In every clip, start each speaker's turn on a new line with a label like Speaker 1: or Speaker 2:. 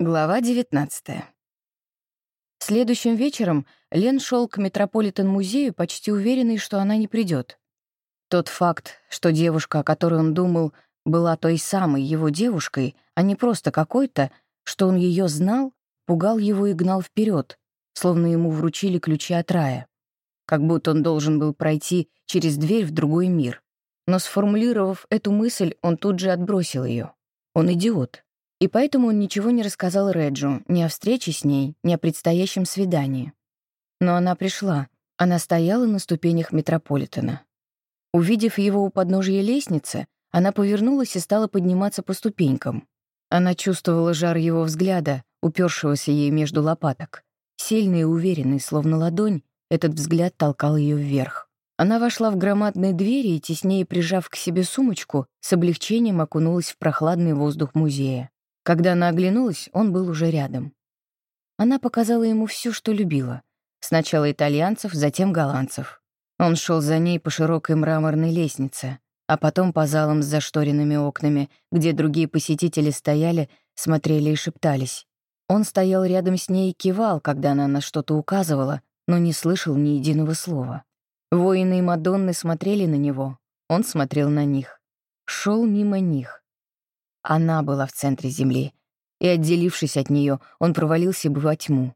Speaker 1: Глава 19. Следующим вечером Лен шел к Метрополитен-музею, почти уверенный, что она не придет. Тот факт, что девушка, о которой он думал, была той самой его девушкой, а не просто какой-то, что он ее знал, пугал его и гнал вперед, словно ему вручили ключи от рая. Как будто он должен был пройти через дверь в другой мир. Но сформулировав эту мысль, он тут же отбросил ее. Он идиот. И поэтому он ничего не рассказал Реджу ни о встрече с ней, ни о предстоящем свидании. Но она пришла. Она стояла на ступенях Метрополитена. Увидев его у подножия лестницы, она повернулась и стала подниматься по ступенькам. Она чувствовала жар его взгляда, упершегося ей между лопаток. Сильный и уверенный, словно ладонь, этот взгляд толкал ее вверх. Она вошла в громадные двери и, теснее прижав к себе сумочку, с облегчением окунулась в прохладный воздух музея. Когда она оглянулась, он был уже рядом. Она показала ему все, что любила. Сначала итальянцев, затем голландцев. Он шел за ней по широкой мраморной лестнице, а потом по залам с зашторенными окнами, где другие посетители стояли, смотрели и шептались. Он стоял рядом с ней и кивал, когда она на что-то указывала, но не слышал ни единого слова. Воины и Мадонны смотрели на него, он смотрел на них. Шел мимо них. Она была в центре Земли, и, отделившись от нее, он провалился бы во тьму.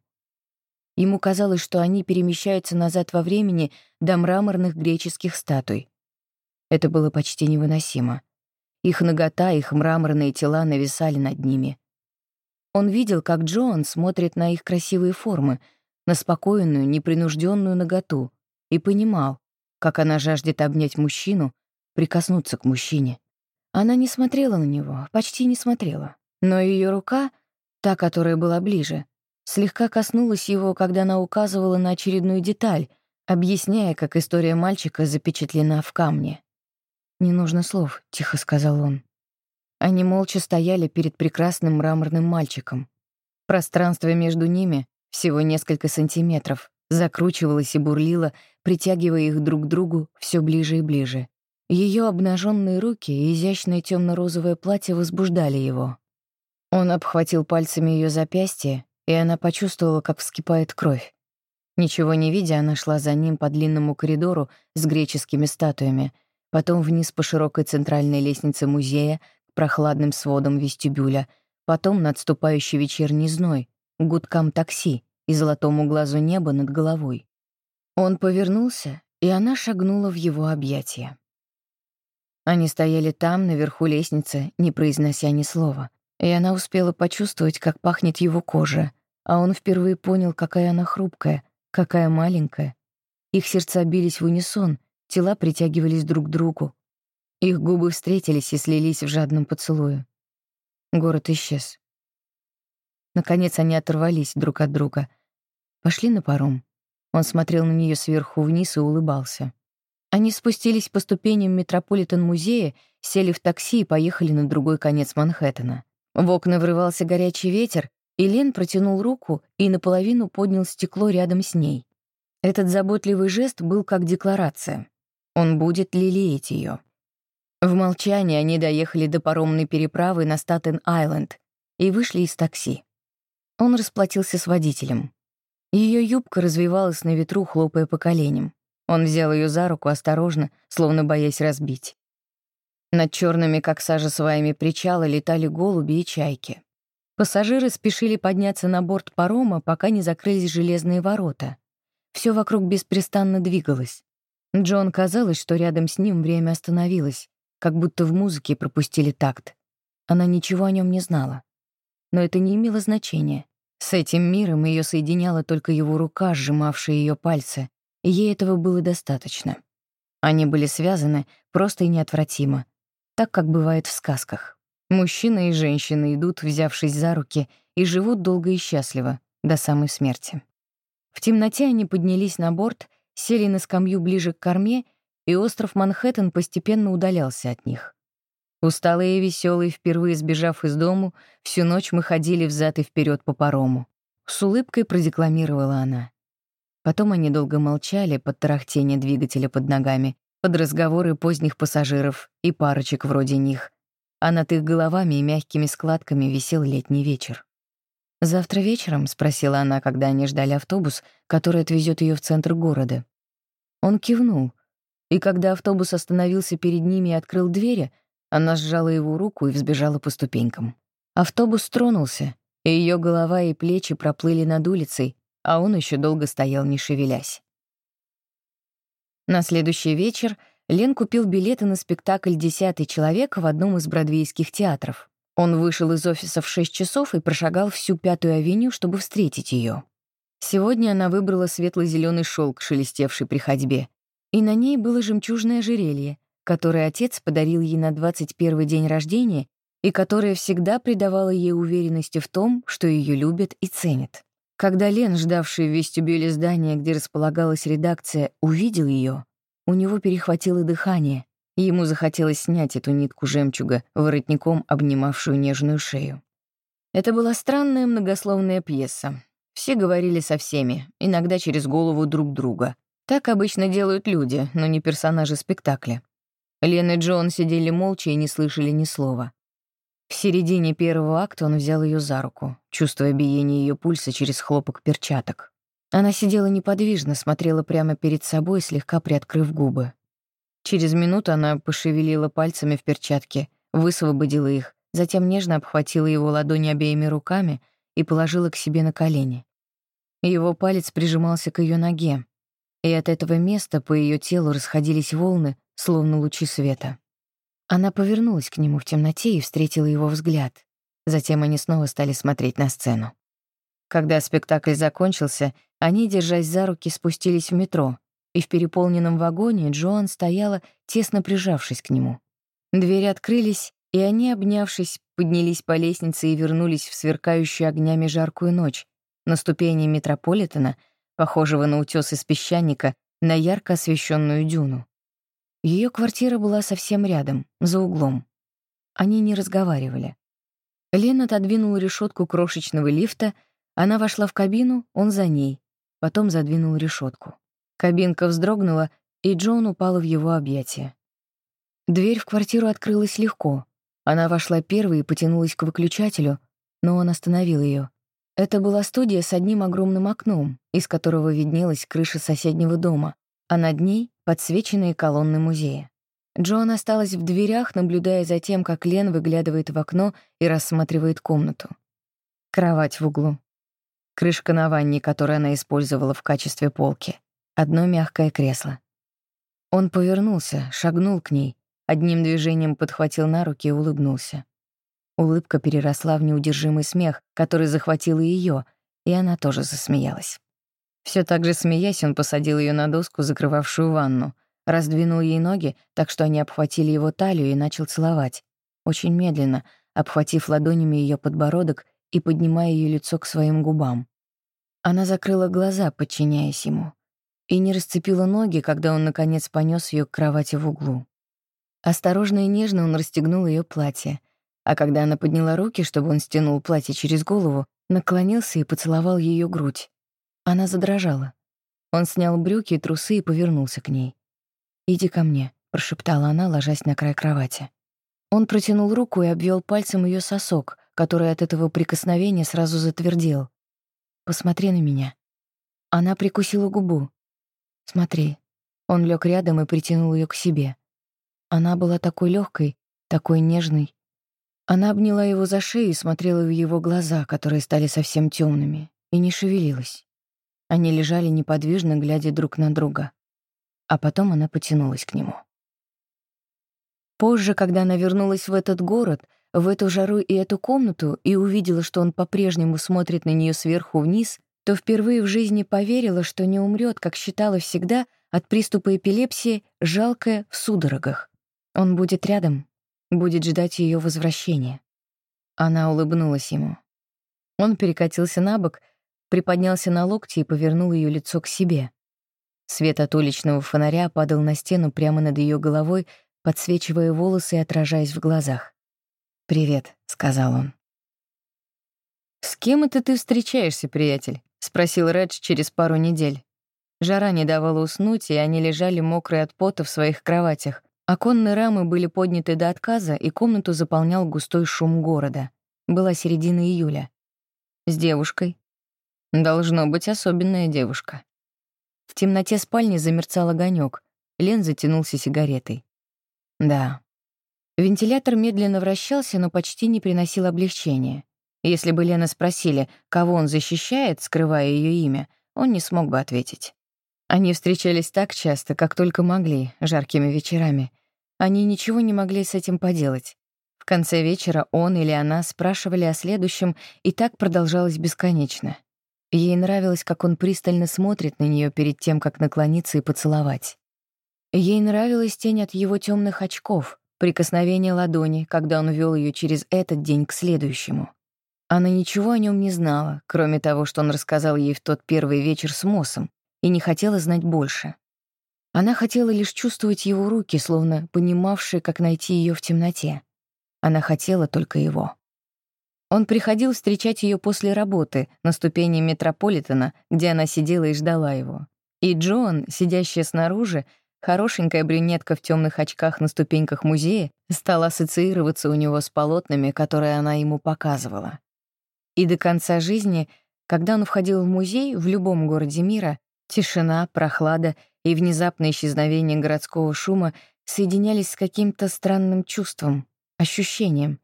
Speaker 1: Ему казалось, что они перемещаются назад во времени до мраморных греческих статуй. Это было почти невыносимо. Их нагота, их мраморные тела нависали над ними. Он видел, как Джоан смотрит на их красивые формы, на спокойную, непринужденную наготу, и понимал, как она жаждет обнять мужчину, прикоснуться к мужчине. Она не смотрела на него, почти не смотрела. Но ее рука, та, которая была ближе, слегка коснулась его, когда она указывала на очередную деталь, объясняя, как история мальчика запечатлена в камне. «Не нужно слов», — тихо сказал он. Они молча стояли перед прекрасным мраморным мальчиком. Пространство между ними, всего несколько сантиметров, закручивалось и бурлило, притягивая их друг к другу все ближе и ближе. Ее обнаженные руки и изящное темно-розовое платье возбуждали его. Он обхватил пальцами ее запястье, и она почувствовала, как вскипает кровь. Ничего не видя, она шла за ним по длинному коридору с греческими статуями, потом вниз по широкой центральной лестнице музея к прохладным сводам вестибюля, потом над ступающей вечерней зной, гудкам такси и золотому глазу неба над головой. Он повернулся, и она шагнула в его объятия. Они стояли там, наверху лестницы, не произнося ни слова. И она успела почувствовать, как пахнет его кожа, а он впервые понял, какая она хрупкая, какая маленькая. Их сердца бились в унисон, тела притягивались друг к другу. Их губы встретились и слились в жадном поцелуе. Город исчез. Наконец они оторвались друг от друга. Пошли на паром. Он смотрел на нее сверху вниз и улыбался. Они спустились по ступеням Метрополитен-музея, сели в такси и поехали на другой конец Манхэттена. В окна врывался горячий ветер, и Лен протянул руку и наполовину поднял стекло рядом с ней. Этот заботливый жест был как декларация. Он будет лелеять ее. В молчании они доехали до паромной переправы на Статен-Айленд и вышли из такси. Он расплатился с водителем. Ее юбка развивалась на ветру, хлопая по коленям. Он взял ее за руку осторожно, словно боясь разбить. Над черными, как сажа, сваями причала летали голуби и чайки. Пассажиры спешили подняться на борт парома, пока не закрылись железные ворота. Все вокруг беспрестанно двигалось. Джон казалось, что рядом с ним время остановилось, как будто в музыке пропустили такт. Она ничего о нем не знала. Но это не имело значения. С этим миром ее соединяла только его рука, сжимавшая ее пальцы, ей этого было достаточно. Они были связаны просто и неотвратимо, так, как бывает в сказках. Мужчина и женщина идут, взявшись за руки, и живут долго и счастливо, до самой смерти. В темноте они поднялись на борт, сели на скамью ближе к корме, и остров Манхэттен постепенно удалялся от них. Усталые и веселые, впервые сбежав из дому, всю ночь мы ходили взад и вперед по парому. С улыбкой продекламировала она. Потом они долго молчали под тарахтение двигателя под ногами, под разговоры поздних пассажиров и парочек вроде них. А над их головами и мягкими складками висел летний вечер. «Завтра вечером?» — спросила она, когда они ждали автобус, который отвезет ее в центр города. Он кивнул, и когда автобус остановился перед ними и открыл двери, она сжала его руку и взбежала по ступенькам. Автобус тронулся, и ее голова и плечи проплыли над улицей, а он еще долго стоял, не шевелясь. На следующий вечер Лен купил билеты на спектакль «Десятый человек» в одном из бродвейских театров. Он вышел из офиса в 6 часов и прошагал всю Пятую авеню, чтобы встретить ее. Сегодня она выбрала светло зеленый шелк, шелестевший при ходьбе, и на ней было жемчужное ожерелье, которое отец подарил ей на 21 день рождения и которое всегда придавало ей уверенности в том, что ее любят и ценят. Когда Лен, ждавший в вестибюле здания, где располагалась редакция, увидел ее, у него перехватило дыхание, ему захотелось снять эту нитку жемчуга, воротником обнимавшую нежную шею. Это была странная многословная пьеса. Все говорили со всеми, иногда через голову друг друга. Так обычно делают люди, но не персонажи спектакля. Лен и Джон сидели молча и не слышали ни слова. В середине первого акта он взял ее за руку, чувствуя биение ее пульса через хлопок перчаток. Она сидела неподвижно, смотрела прямо перед собой, слегка приоткрыв губы. Через минуту она пошевелила пальцами в перчатке, высвободила их, затем нежно обхватила его ладони обеими руками и положила к себе на колени. Его палец прижимался к ее ноге, и от этого места по ее телу расходились волны, словно лучи света. Она повернулась к нему в темноте и встретила его взгляд. Затем они снова стали смотреть на сцену. Когда спектакль закончился, они, держась за руки, спустились в метро, и в переполненном вагоне Джоан стояла, тесно прижавшись к нему. Двери открылись, и они, обнявшись, поднялись по лестнице и вернулись в сверкающую огнями жаркую ночь, на ступени Метрополитена, похожего на утёс из песчаника, на ярко освещенную дюну. Ее квартира была совсем рядом, за углом. Они не разговаривали. Лен отодвинул решетку крошечного лифта, она вошла в кабину, он за ней, потом задвинул решетку. Кабинка вздрогнула, и Джон упала в его объятия. Дверь в квартиру открылась легко. Она вошла первой и потянулась к выключателю, но он остановил ее. Это была студия с одним огромным окном, из которого виднелась крыша соседнего дома, а над ней — подсвеченные колонны музея. Джон осталась в дверях, наблюдая за тем, как Лен выглядывает в окно и рассматривает комнату. Кровать в углу. Крышка на ванне, которую она использовала в качестве полки. Одно мягкое кресло. Он повернулся, шагнул к ней, одним движением подхватил на руки и улыбнулся. Улыбка переросла в неудержимый смех, который захватил и её, и она тоже засмеялась. Все так же смеясь, он посадил ее на доску, закрывавшую ванну, раздвинул ей ноги, так что они обхватили его талию и начал целовать. Очень медленно, обхватив ладонями ее подбородок и поднимая ее лицо к своим губам. Она закрыла глаза, подчиняясь ему, и не расцепила ноги, когда он, наконец, понес ее к кровати в углу. Осторожно и нежно он расстегнул ее платье, а когда она подняла руки, чтобы он стянул платье через голову, наклонился и поцеловал ее грудь. Она задрожала. Он снял брюки и трусы и повернулся к ней. «Иди ко мне», — прошептала она, ложась на край кровати. Он протянул руку и обвел пальцем ее сосок, который от этого прикосновения сразу затвердел. «Посмотри на меня». Она прикусила губу. «Смотри». Он лег рядом и притянул ее к себе. Она была такой легкой, такой нежной. Она обняла его за шею и смотрела в его глаза, которые стали совсем темными, и не шевелилась. Они лежали неподвижно, глядя друг на друга. А потом она потянулась к нему. Позже, когда она вернулась в этот город, в эту жару и эту комнату и увидела, что он по-прежнему смотрит на нее сверху вниз, то впервые в жизни поверила, что не умрет, как считала всегда, от приступа эпилепсии, жалкая в судорогах. Он будет рядом, будет ждать ее возвращения. Она улыбнулась ему. Он перекатился на бок приподнялся на локти и повернул ее лицо к себе. Свет от уличного фонаря падал на стену прямо над ее головой, подсвечивая волосы и отражаясь в глазах. «Привет», — сказал он. «С кем это ты встречаешься, приятель?» — спросил Редж через пару недель. Жара не давала уснуть, и они лежали мокрые от пота в своих кроватях. Оконные рамы были подняты до отказа, и комнату заполнял густой шум города. Была середина июля. С девушкой. Должно быть особенная девушка. В темноте спальни замерцал огонек. Лен затянулся сигаретой. Да. Вентилятор медленно вращался, но почти не приносил облегчения. Если бы Лена спросили, кого он защищает, скрывая ее имя, он не смог бы ответить. Они встречались так часто, как только могли, жаркими вечерами. Они ничего не могли с этим поделать. В конце вечера он или она спрашивали о следующем, и так продолжалось бесконечно. Ей нравилось, как он пристально смотрит на нее перед тем, как наклониться и поцеловать. Ей нравилась тень от его темных очков, прикосновение ладони, когда он вел ее через этот день к следующему. Она ничего о нем не знала, кроме того, что он рассказал ей в тот первый вечер с Мосом, и не хотела знать больше. Она хотела лишь чувствовать его руки, словно понимавшие, как найти ее в темноте. Она хотела только его. Он приходил встречать ее после работы на ступени Метрополитена, где она сидела и ждала его. И Джон, сидящая снаружи, хорошенькая брюнетка в темных очках на ступеньках музея, стала ассоциироваться у него с полотнами, которые она ему показывала. И до конца жизни, когда он входил в музей в любом городе мира, Тишина, прохлада и внезапное исчезновение городского шума соединялись с каким-то странным чувством, ощущением,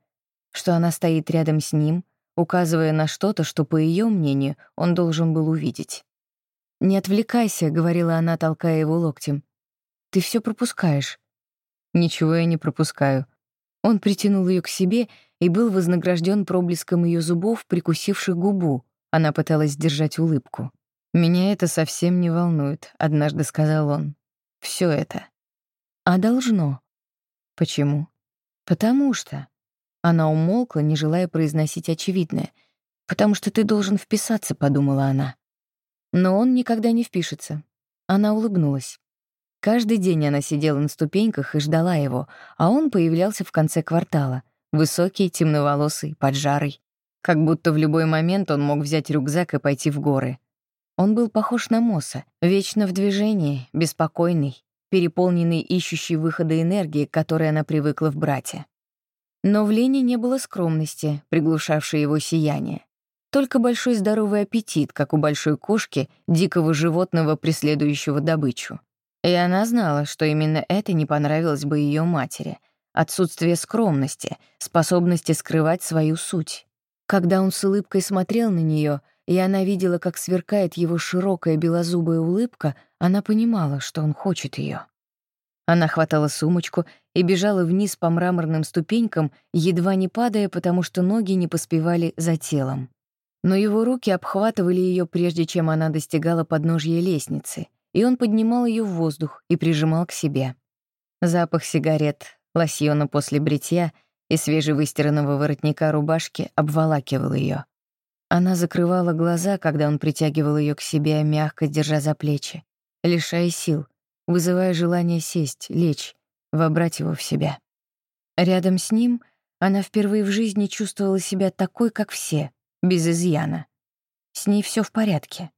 Speaker 1: что она стоит рядом с ним, указывая на что-то, что, по ее мнению, он должен был увидеть. «Не отвлекайся», — говорила она, толкая его локтем. «Ты все пропускаешь». «Ничего я не пропускаю». Он притянул ее к себе и был вознагражден проблеском ее зубов, прикусивших губу. Она пыталась сдержать улыбку. «Меня это совсем не волнует», — однажды сказал он. Все это». «А должно». «Почему?» «Потому что...» Она умолкла, не желая произносить очевидное. «Потому что ты должен вписаться», — подумала она. Но он никогда не впишется. Она улыбнулась. Каждый день она сидела на ступеньках и ждала его, а он появлялся в конце квартала, высокий, темноволосый, поджарый. Как будто в любой момент он мог взять рюкзак и пойти в горы. Он был похож на Мосса, вечно в движении, беспокойный, переполненный ищущий выхода энергии, к которой она привыкла в брате. Но в Лене не было скромности, приглушавшей его сияние. Только большой здоровый аппетит, как у большой кошки, дикого животного, преследующего добычу. И она знала, что именно это не понравилось бы ее матери. Отсутствие скромности, способности скрывать свою суть. Когда он с улыбкой смотрел на нее — и она видела, как сверкает его широкая белозубая улыбка, она понимала, что он хочет ее. Она хватала сумочку и бежала вниз по мраморным ступенькам, едва не падая, потому что ноги не поспевали за телом. Но его руки обхватывали ее, прежде чем она достигала подножья лестницы, и он поднимал ее в воздух и прижимал к себе. Запах сигарет, лосьона после бритья и свежевыстиранного воротника рубашки обволакивал ее. Она закрывала глаза, когда он притягивал ее к себе, мягко держа за плечи, лишая сил, вызывая желание сесть, лечь, вобрать его в себя. Рядом с ним она впервые в жизни чувствовала себя такой, как все, без изъяна. С ней все в порядке.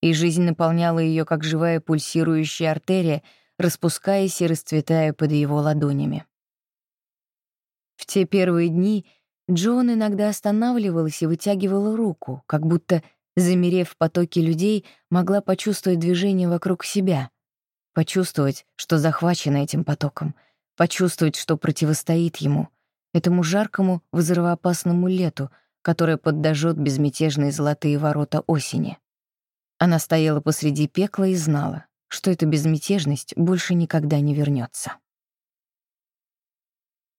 Speaker 1: И жизнь наполняла ее как живая пульсирующая артерия, распускаясь и расцветая под его ладонями. В те первые дни — Джон иногда останавливалась и вытягивала руку, как будто, замерев в потоке людей, могла почувствовать движение вокруг себя, почувствовать, что захвачена этим потоком, почувствовать, что противостоит ему, этому жаркому, взрывоопасному лету, которое поддажет безмятежные золотые ворота осени. Она стояла посреди пекла и знала, что эта безмятежность больше никогда не вернется.